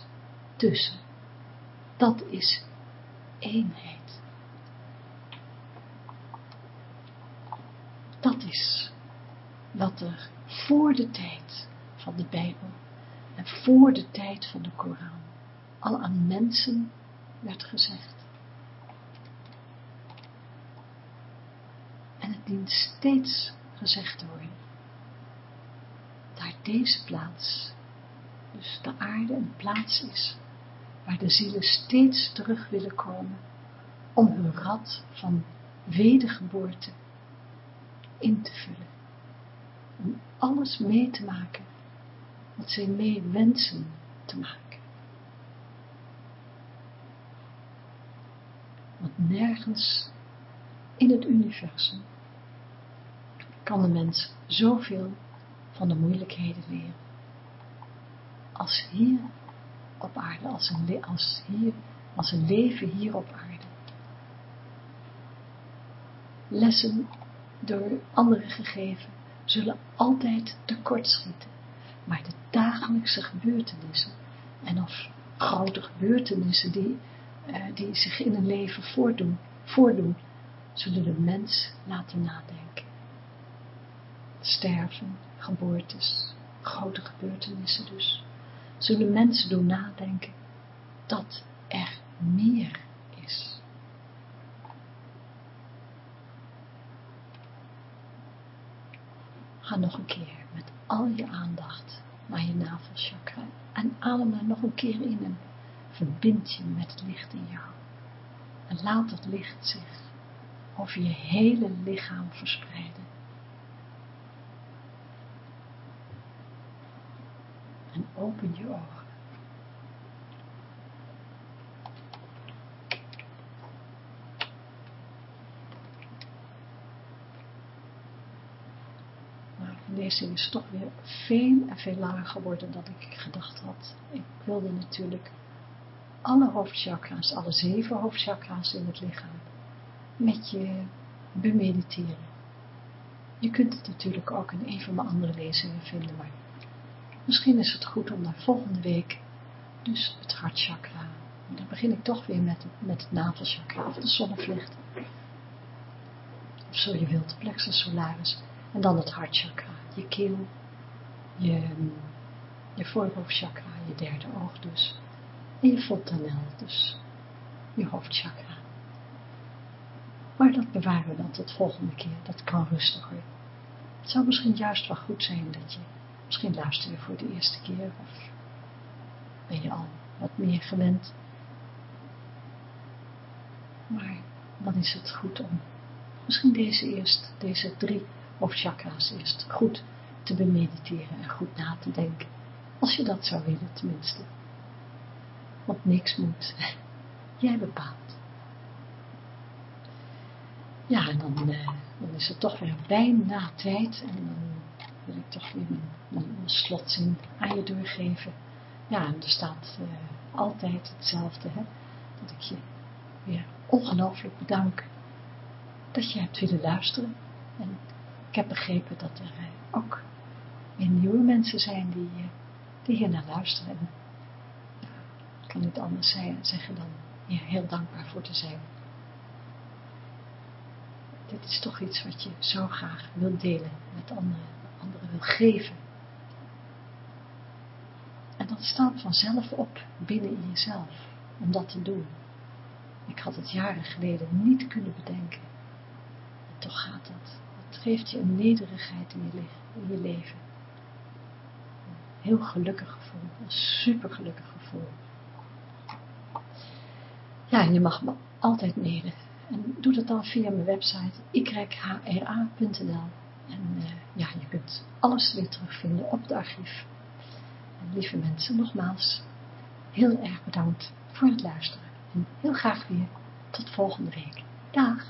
tussen. Dat is eenheid. Dat is wat er voor de tijd van de Bijbel en voor de tijd van de Koran al aan mensen werd gezegd. Het dient steeds gezegd te worden. Daar deze plaats, dus de aarde een plaats is, waar de zielen steeds terug willen komen om hun rad van wedergeboorte in te vullen. Om alles mee te maken wat zijn mee wensen te maken. Want nergens in het universum kan de mens zoveel van de moeilijkheden leren. Als hier op aarde, als een, als hier, als een leven hier op aarde. Lessen door anderen gegeven zullen altijd tekortschieten, maar de dagelijkse gebeurtenissen en of grote gebeurtenissen die, uh, die zich in een leven voordoen, voordoen, zullen de mens laten nadenken. Sterven, geboortes, grote gebeurtenissen dus, zullen mensen doen nadenken dat er meer is. Ga nog een keer met al je aandacht naar je navelchakra en adem er nog een keer in en verbind je met het licht in jou. En laat het licht zich over je hele lichaam verspreiden. En open je ogen. Maar lezing is toch weer veel en veel langer geworden dan ik gedacht had. Ik wilde natuurlijk alle hoofdchakra's, alle zeven hoofdchakra's in het lichaam met je bemediteren. Je kunt het natuurlijk ook in een van mijn andere lezingen vinden, maar misschien is het goed om daar volgende week dus het hartchakra. Dan begin ik toch weer met, met het navelchakra of de zonnevlecht. Of zo je wilt, de plexus solaris. En dan het hartchakra, je keel, je, je voorhoofdchakra, je derde oog dus. En je fontanel, dus je hoofdchakra. Maar dat bewaren we dan tot volgende keer. Dat kan rustiger. Het zou misschien juist wel goed zijn dat je, misschien luister je voor de eerste keer of ben je al wat meer gewend. Maar dan is het goed om misschien deze eerst, deze drie hoofdchakra's eerst goed te bemediteren en goed na te denken. Als je dat zou willen tenminste. Want niks moet. [laughs] Jij bepaalt. Ja, en dan, uh, dan is het toch weer bijna tijd. En dan wil ik toch weer mijn, slotzin aan je doorgeven. Ja, en er staat uh, altijd hetzelfde, hè. Dat ik je weer ongelooflijk bedank dat je hebt willen luisteren. En ik heb begrepen dat er uh, ook weer nieuwe mensen zijn die, die hier naar luisteren. En, ik kan niet anders zeggen dan hier heel dankbaar voor te zijn dit is toch iets wat je zo graag wilt delen met anderen, anderen wil geven. En dat staat vanzelf op binnen in jezelf, om dat te doen. Ik had het jaren geleden niet kunnen bedenken. En toch gaat dat. Het geeft je een nederigheid in je, leven. Een heel gelukkig gevoel, een super gelukkig gevoel. Ja, en je mag me altijd mailen en doe dat dan via mijn website yhra.nl. En uh, ja, je kunt alles weer terugvinden op het archief. Lieve mensen, nogmaals, heel erg bedankt voor het luisteren. En heel graag weer tot volgende week. Dag!